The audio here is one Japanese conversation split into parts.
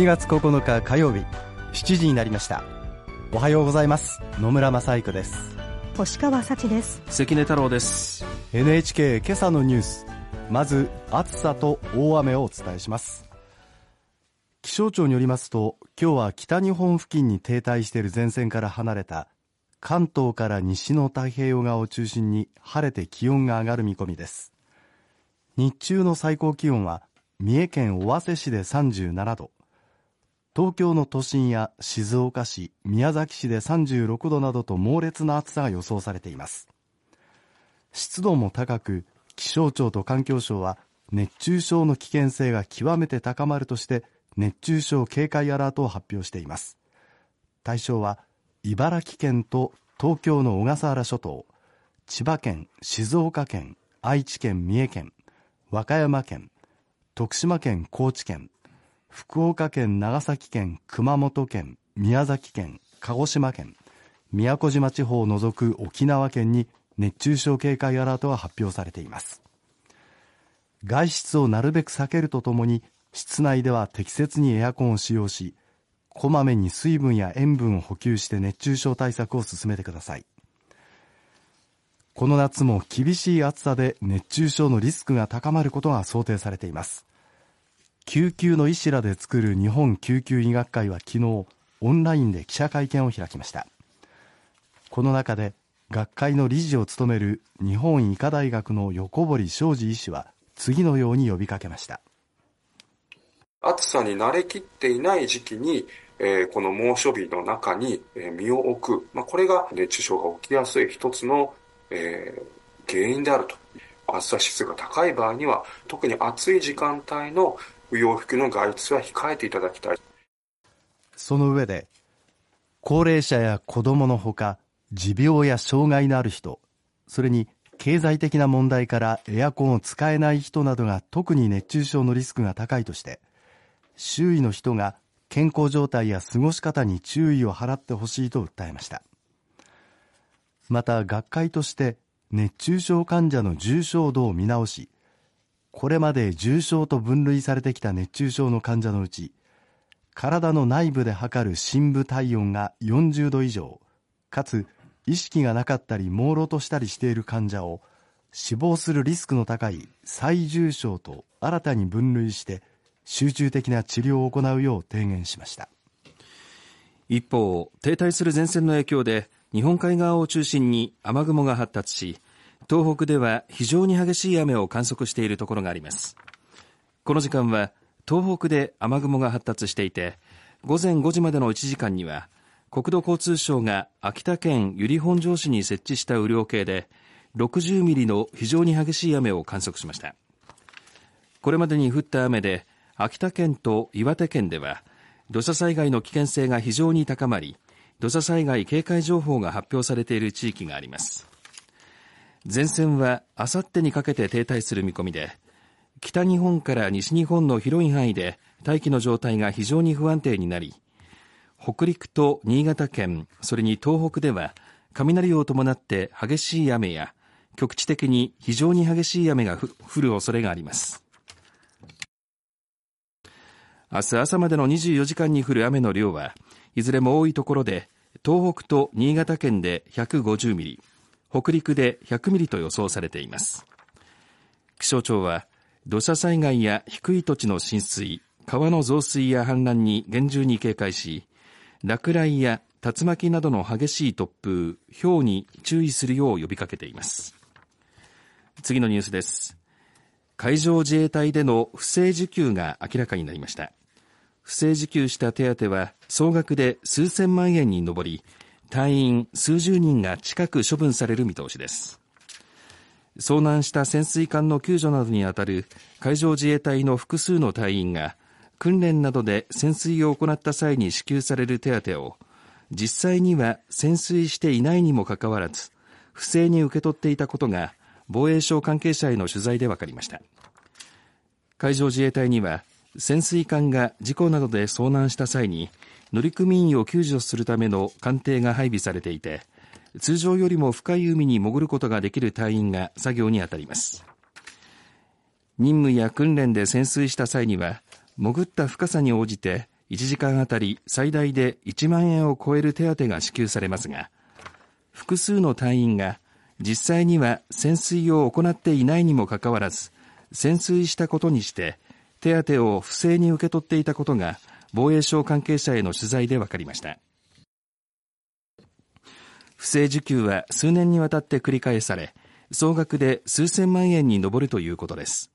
7月9日火曜日7時になりました。おはようございます。野村正彦です。星川幸です。関根太郎です。NHK 今朝のニュース。まず暑さと大雨をお伝えします。気象庁によりますと今日は北日本付近に停滞している前線から離れた関東から西の太平洋側を中心に晴れて気温が上がる見込みです。日中の最高気温は三重県尾鷲市で37度東京の都心や静岡市宮崎市で36度などと猛烈な暑さが予想されています。湿度も高く気象庁と環境省は熱中症の危険性が極めて高まるとして熱中症警戒アラートを発表しています。対象は茨城県と東京の小笠原諸島千葉県静岡県愛知県三重県和歌山県徳島県高知県福岡県長崎県熊本県宮崎県鹿児島県宮古島地方を除く沖縄県に熱中症警戒アラートが発表されています。外出をなるべく避けるとともに室内では適切にエアコンを使用しこまめに水分や塩分を補給して熱中症対策を進めてください。この夏も厳しい暑さで熱中症のリスクが高まることが想定されています。救急の医師らで作る日本救急医学会は昨日オンラインで記者会見を開きました。この中で学会の理事を務める日本医科大学の横堀昌司医師は次のように呼びかけました。暑さに慣れきっていない時期に、えー、この猛暑日の中に、え身を置く、まあ、これが熱中症が起きやすい一つの、えー、原因であると。暑さ指数が高い場合には、特に暑い時間帯の不要不急の外出は控えていただきたい。その上で、高齢者や子供のほか、持病や障害のある人、それに経済的な問題からエアコンを使えない人などが特に熱中症のリスクが高いとして、周囲の人が健康状態や過ごし方に注意を払ってほしいと訴えましたまた学会として熱中症患者の重症度を見直しこれまで重症と分類されてきた熱中症の患者のうち体の内部で測る深部体温が40度以上かつ意識がなかったり朦朧としたりしている患者を死亡するリスクの高い最重症と新たに分類して集中的な治療を行うよう提言しました。一方停滞する前線の影響で日本海側を中心に雨雲が発達し東北では非常に激しい雨を観測しているところがあります。この時間は東北で雨雲が発達していて午前5時までの1時間には国土交通省が秋田県由利本荘市に設置した雨量計で60ミリの非常に激しい雨を観測しました。これまでに降った雨で秋田県と岩手県では土砂災害の危険性が非常に高まり土砂災害警戒情報が発表されている地域があります。前線はあさってにかけて停滞する見込みで北日本から西日本の広い範囲で大気の状態が非常に不安定になり北陸と新潟県それに東北では雷を伴って激しい雨や局地的に非常に激しい雨が降る恐れがあります。明日朝までの24時間に降る雨の量はいずれも多いところで東北と新潟県で150ミリ北陸で100ミリと予想されています。気象庁は土砂災害や低い土地の浸水川の増水や氾濫に厳重に警戒し落雷や竜巻などの激しい突風氷に注意するよう呼びかけています。次のニュースです。海上自衛隊での不正受給が明らかになりました。不正受給した手当は総額で数千万円に上り隊員数十人が近く処分される見通しです。遭難した潜水艦の救助などにあたる海上自衛隊の複数の隊員が訓練などで潜水を行った際に支給される手当を実際には潜水していないにもかかわらず不正に受け取っていたことが防衛省関係者への取材で分かりました。海上自衛隊には潜水艦が事故などで遭難した際に乗組員を救助するための艦艇が配備されていて通常よりも深い海に潜ることができる隊員が作業に当たります。任務や訓練で潜水した際には潜った深さに応じて1時間あたり最大で1万円を超える手当が支給されますが複数の隊員が実際には潜水を行っていないにもかかわらず潜水したことにして手当を不正に受け取っていたことが防衛省関係者への取材で分かりました。不正受給は数年にわたって繰り返され総額で数千万円に上るということです。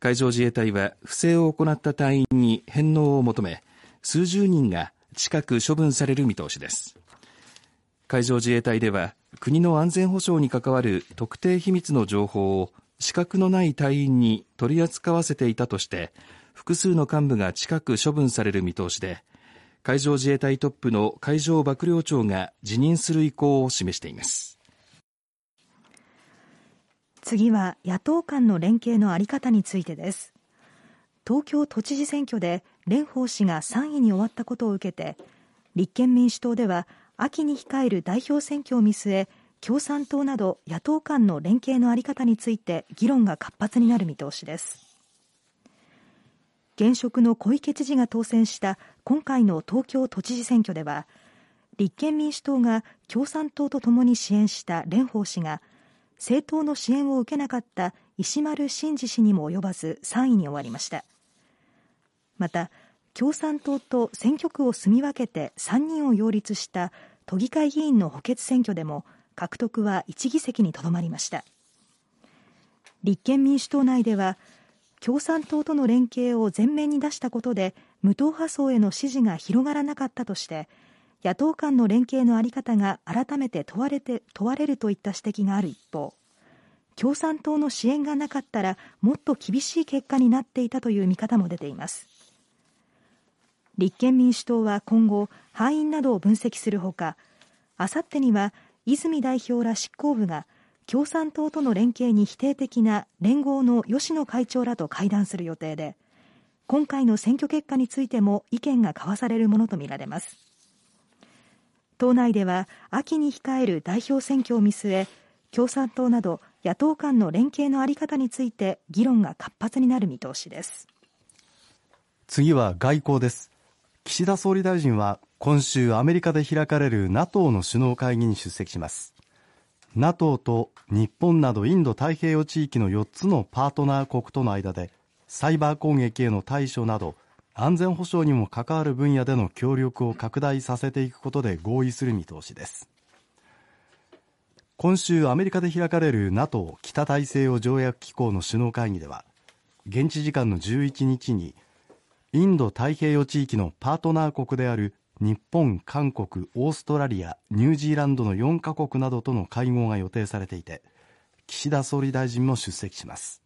海上自衛隊は不正を行った隊員に返納を求め数十人が近く処分される見通しです。海上自衛隊では国の安全保障に関わる特定秘密の情報を資格のない隊員に取り扱わせていたとして複数の幹部が近く処分される見通しで海上自衛隊トップの海上幕僚長が辞任する意向を示しています。次は野党間の連携のあり方についてです。東京都知事選挙で蓮舫氏が3位に終わったことを受けて立憲民主党では秋に控える代表選挙を見据え共産党など野党間の連携のあり方について議論が活発になる見通しです。現職の小池知事が当選した今回の東京都知事選挙では立憲民主党が共産党とともに支援した蓮舫氏が政党の支援を受けなかった石丸伸二氏にも及ばず3位に終わりました。また共産党と選挙区を住み分けて3人を擁立した都議会議員の補欠選挙でも獲得は1議席にとどまりました。立憲民主党内では共産党との連携を前面に出したことで無党派層への支持が広がらなかったとして野党間の連携の在り方が改めて問われて問われるといった指摘がある一方共産党の支援がなかったらもっと厳しい結果になっていたという見方も出ています。立憲民主党は今後敗因などを分析するほかあさってには泉代表ら執行部が共産党との連携に否定的な連合の吉野会長らと会談する予定で今回の選挙結果についても意見が交わされるものとみられます。党内では秋に控える代表選挙を見据え共産党など野党間の連携の在り方について議論が活発になる見通しです。次は外交です。岸田総理大臣は今週アメリカで開かれる NATO の首脳会議に出席します。NATO と日本などインド太平洋地域の4つのパートナー国との間でサイバー攻撃への対処など安全保障にも関わる分野での協力を拡大させていくことで合意する見通しです。今週アメリカで開かれる NATO 北大西洋条約機構の首脳会議では現地時間の11日にインド太平洋地域のパートナー国である日本、韓国、オーストラリア、ニュージーランドの4カ国などとの会合が予定されていて岸田総理大臣も出席します。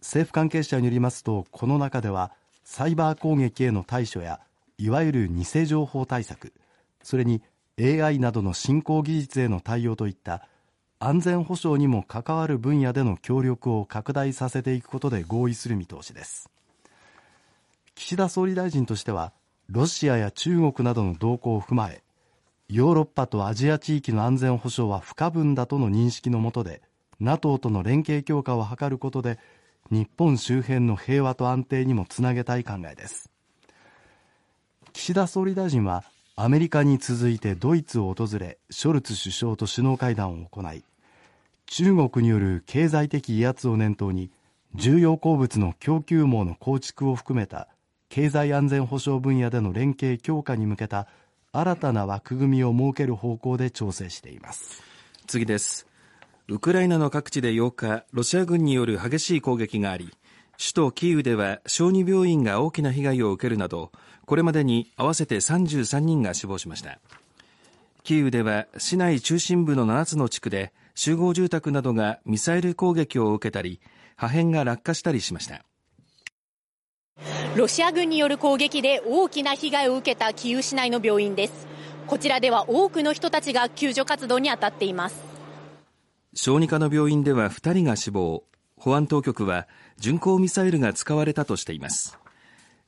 政府関係者によりますとこの中ではサイバー攻撃への対処やいわゆる偽情報対策それに AI などの新興技術への対応といった安全保障にも関わる分野での協力を拡大させていくことで合意する見通しです。岸田総理大臣としてはロシアや中国などの動向を踏まえヨーロッパとアジア地域の安全保障は不可分だとの認識のもとで NATO との連携強化を図ることで日本周辺の平和と安定にもつなげたい考えです。岸田総理大臣はアメリカに続いてドイツを訪れショルツ首相と首脳会談を行い中国による経済的威圧を念頭に重要鉱物の供給網の構築を含めた経済安全保障分野での連携強化に向けた新たな枠組みを設ける方向で調整しています。次です。ウクライナの各地で8日ロシア軍による激しい攻撃があり首都キーウでは小児病院が大きな被害を受けるなどこれまでに合わせて33人が死亡しました。キーウでは市内中心部の7つの地区で集合住宅などがミサイル攻撃を受けたり破片が落下したりしました。ロシア軍による攻撃で大きな被害を受けたキーウ市内の病院です。こちらでは多くの人たちが救助活動に当たっています。小児科の病院では2人が死亡保安当局は巡航ミサイルが使われたとしています。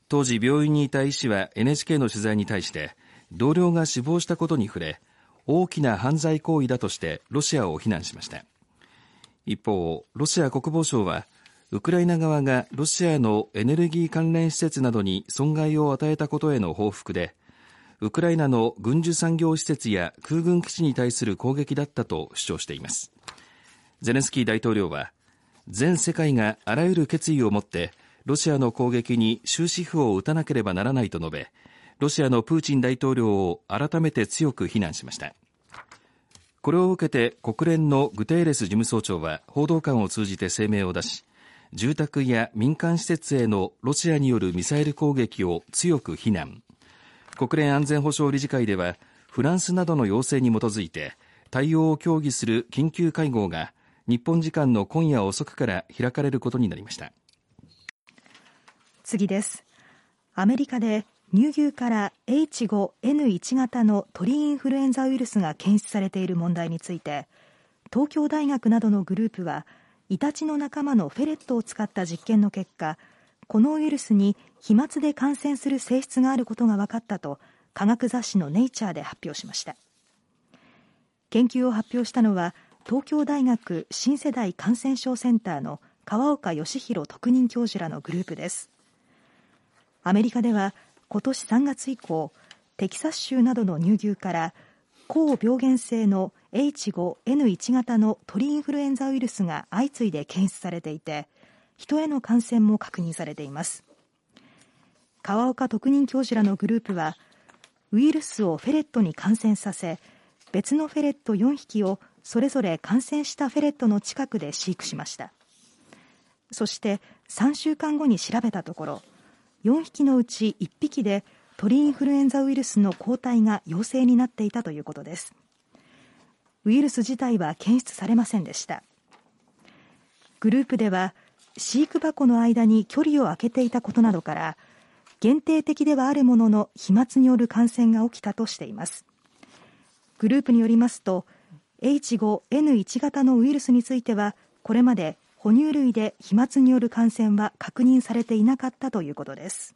当時病院にいた医師は NHK の取材に対して同僚が死亡したことに触れ大きな犯罪行為だとしてロシアを非難しました。一方ロシア国防省はウクライナ側がロシアのエネルギー関連施設などに損害を与えたことへの報復でウクライナの軍需産業施設や空軍基地に対する攻撃だったと主張しています。ゼレンスキー大統領は全世界があらゆる決意を持ってロシアの攻撃に終止符を打たなければならないと述べロシアのプーチン大統領を改めて強く非難しました。これを受けて国連のグテーレス事務総長は報道官を通じて声明を出し住宅や民間施設へのロシアによるミサイル攻撃を強く非難。国連安全保障理事会ではフランスなどの要請に基づいて対応を協議する緊急会合が日本時間の今夜遅くから開かれることになりました。次です。アメリカで乳牛から H5N1 型の鳥インフルエンザウイルスが検出されている問題について東京大学などのグループはイタチの仲間のフェレットを使った実験の結果このウイルスに飛沫で感染する性質があることが分かったと科学雑誌のネイチャーで発表しました。研究を発表したのは東京大学新世代感染症センターの川岡義弘特任教授らのグループです。アメリカでは今年3月以降テキサス州などの乳牛から高病原性の H5N1 型の鳥インフルエンザウイルスが相次いで検出されていて人への感染も確認されています。川岡特任教授らのグループはウイルスをフェレットに感染させ別のフェレット4匹をそれぞれ感染したフェレットの近くで飼育しました。そして3週間後に調べたところ4匹のうち1匹で鳥インフルエンザウイルスの抗体が陽性になっていたということです。ウイルス自体は検出されませんでした。グループでは飼育箱の間に距離を空けていたことなどから限定的ではあるものの飛沫による感染が起きたとしています。グループによりますと H5N1 型のウイルスについてはこれまで哺乳類で飛沫による感染は確認されていなかったということです。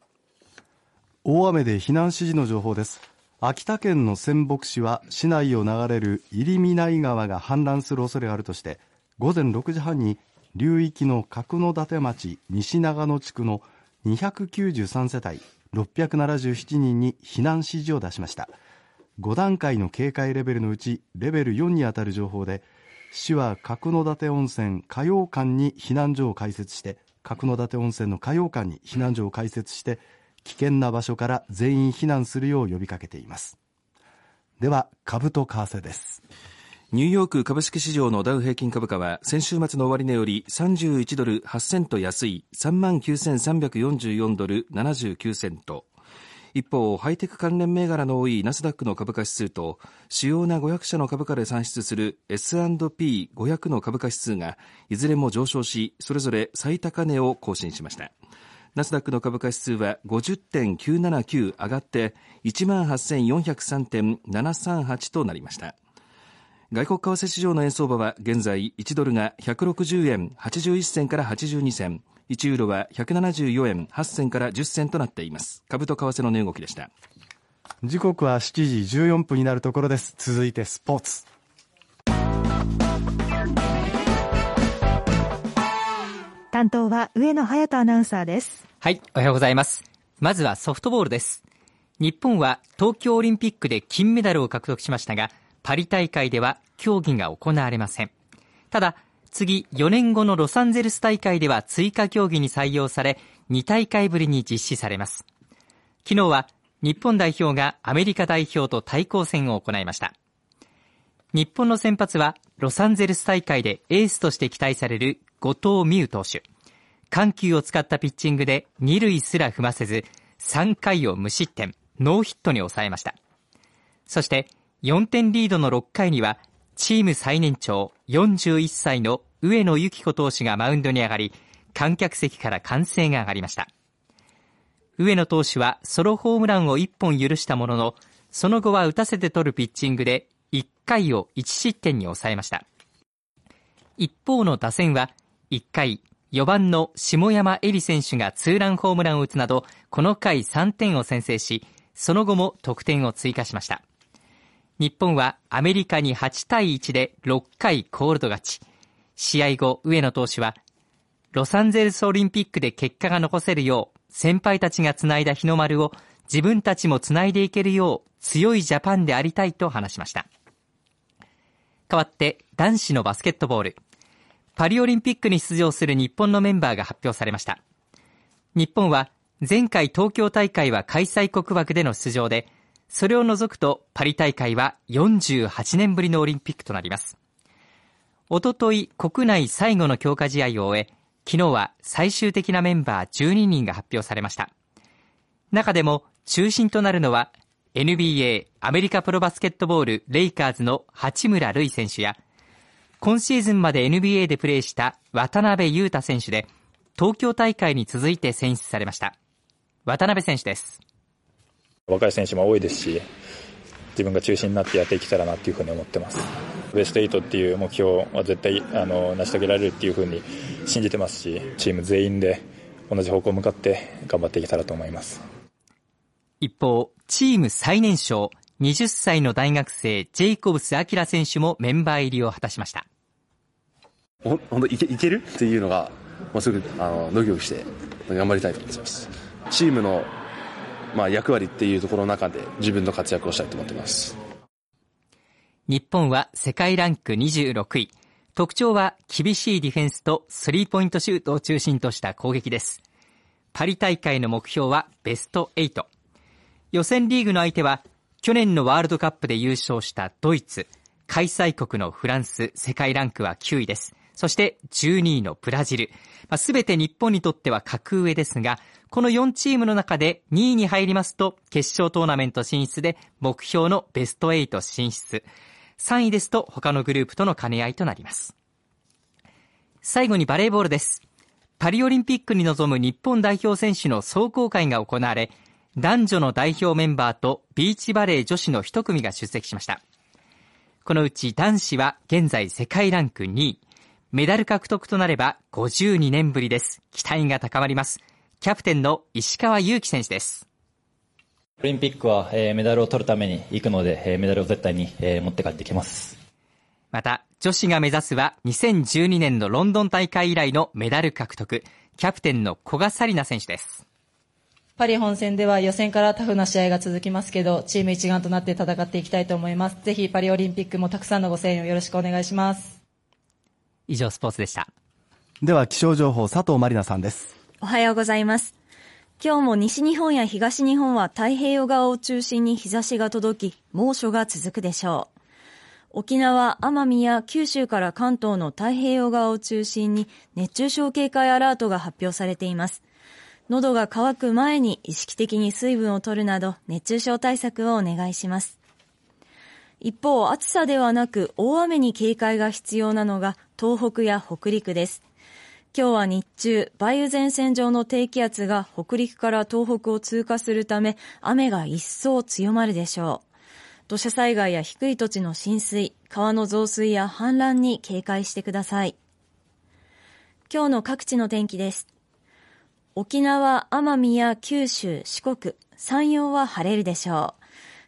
大雨で避難指示の情報です。秋田県の仙北市は市内を流れる入見内川が氾濫する恐れがあるとして午前6時半に流域の角館町西長野地区の293世帯677人に避難指示を出しました。5段階の警戒レベルのうちレベル4にあたる情報で市は角館温泉火曜館に避難所を開設して角館温泉の火曜館に避難所を開設して危険な場所から全員避難するよう呼びかけています。では株と為替です。ニューヨーク株式市場のダウ平均株価は先週末の終値より31ドル8セント安い3万9344ドル79セント。一方、ハイテク関連銘柄の多いナスダックの株価指数と主要な500社の株価で算出する S&P500 の株価指数がいずれも上昇し、それぞれ最高値を更新しました。ナスダックの株価指数は50.979上がって18,403.738となりました。外国為替市場の円相場は現在1ドルが160円81銭から82銭1ユーロは174円8銭から10銭となっています。株と為替の値動きでした。時刻は7時14分になるところです。続いてスポーツ。担当は上野隼人アナウンサーですはいおはようございますまずはソフトボールです日本は東京オリンピックで金メダルを獲得しましたがパリ大会では競技が行われません。ただ、次4年後のロサンゼルス大会では追加競技に採用され、2大会ぶりに実施されます。昨日は日本代表がアメリカ代表と対抗戦を行いました。日本の先発はロサンゼルス大会でエースとして期待される後藤美優投手。緩急を使ったピッチングで2塁すら踏ませず、3回を無失点、ノーヒットに抑えました。そして4点リードの6回には、チーム最年長41歳の上野由岐子投手がマウンドに上がり、観客席から歓声が上がりました。上野投手はソロホームランを1本許したものの、その後は打たせて取るピッチングで1回を1失点に抑えました。一方の打線は1回4番の下山恵里選手がツーランホームランを打つなど、この回3点を先制し、その後も得点を追加しました。日本はアメリカに8対1で6回コールド勝ち。試合後、上野投手は、ロサンゼルスオリンピックで結果が残せるよう、先輩たちが繋いだ日の丸を自分たちも繋いでいけるよう強いジャパンでありたいと話しました。代わって男子のバスケットボール。パリオリンピックに出場する日本のメンバーが発表されました。日本は前回東京大会は開催国枠での出場で、それを除くとパリ大会は48年ぶりのオリンピックとなります。おととい国内最後の強化試合を終え、昨日は最終的なメンバー12人が発表されました。中でも中心となるのは NBA アメリカプロバスケットボールレイカーズの八村塁選手や今シーズンまで NBA でプレーした渡辺裕太選手で東京大会に続いて選出されました。渡辺選手です。若い選手も多いですし、自分が中心になってやっていけたらなっていうふうに思ってます。ベスト8っていう目標は絶対あの成し遂げられるっていうふうに信じてますし、チーム全員で同じ方向向かって頑張っていけたらと思います。一方、チーム最年少、20歳の大学生、ジェイコブス・アキラ選手もメンバー入りを果たしました。本当いけいける？っていうのが、もうすぐあの努力して頑張りたいと思ってます。チームのまあ、役割っていうところの中で自分の活躍をしたいと思っています。日本は世界ランク26位。特徴は厳しいディフェンスとスリーポイントシュートを中心とした攻撃です。パリ大会の目標はベスト8。予選リーグの相手は去年のワールドカップで優勝したドイツ、開催国のフランス、世界ランクは9位です。そして12位のブラジル。す、べ、て日本にとっては格上ですが、この4チームの中で2位に入りますと、決勝トーナメント進出で目標のベスト8進出。3位ですと他のグループとの兼ね合いとなります。最後にバレーボールです。パリオリンピックに臨む日本代表選手の壮行会が行われ、男女の代表メンバーとビーチバレー女子の一組が出席しました。このうち男子は現在世界ランク2位。メダル獲得となれば52年ぶりです。期待が高まります。キャプテンの石川祐希選手です。オリンピックは、えー、メダルを取るために行くので、えー、メダルを絶対に、えー、持って帰ってきます。また、女子が目指すは2012年のロンドン大会以来のメダル獲得、キャプテンの古賀紗理那選手です。パリ本戦では予選からタフな試合が続きますけど、チーム一丸となって戦っていきたいと思います。ぜひパリオリンピックもたくさんのご声援をよろしくお願いします。以上、スポーツでした。では、気象情報、佐藤まりなさんです。おはようございます。今日も西日本や東日本は太平洋側を中心に日差しが届き、猛暑が続くでしょう。沖縄、奄美や九州から関東の太平洋側を中心に熱中症警戒アラートが発表されています。喉が渇く前に意識的に水分を取るなど熱中症対策をお願いします。一方、暑さではなく大雨に警戒が必要なのが東北や北陸です。今日は日中、梅雨前線上の低気圧が北陸から東北を通過するため、雨が一層強まるでしょう。土砂災害や低い土地の浸水、川の増水や氾濫に警戒してください。今日の各地の天気です。沖縄、奄美や九州、四国、山陽は晴れるでしょう。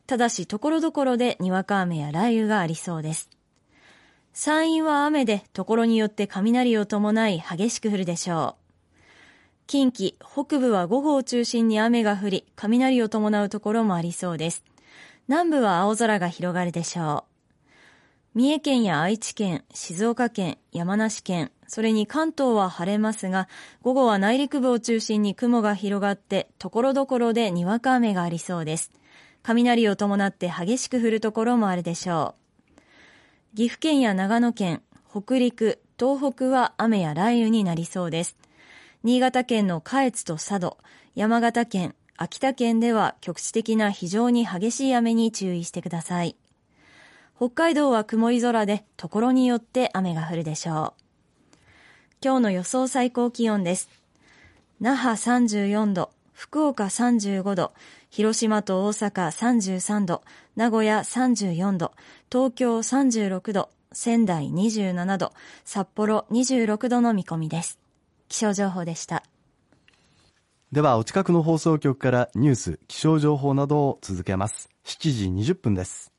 ただし、所々でにわか雨や雷雨がありそうです。山陰は雨で、ところによって雷を伴い激しく降るでしょう。近畿、北部は午後を中心に雨が降り、雷を伴うところもありそうです。南部は青空が広がるでしょう。三重県や愛知県、静岡県、山梨県、それに関東は晴れますが、午後は内陸部を中心に雲が広がって、ところどころでにわか雨がありそうです。雷を伴って激しく降るところもあるでしょう。岐阜県や長野県、北陸、東北は雨や雷雨になりそうです。新潟県の下越と佐渡、山形県、秋田県では局地的な非常に激しい雨に注意してください。北海道は曇り空で、ところによって雨が降るでしょう。今日の予想最高気温です。那覇34度、福岡35度、広島と大阪33度、名古屋34度、東京36度、仙台27度、札幌26度の見込みです。気象情報でした。では、お近くの放送局からニュース、気象情報などを続けます。7時20分です。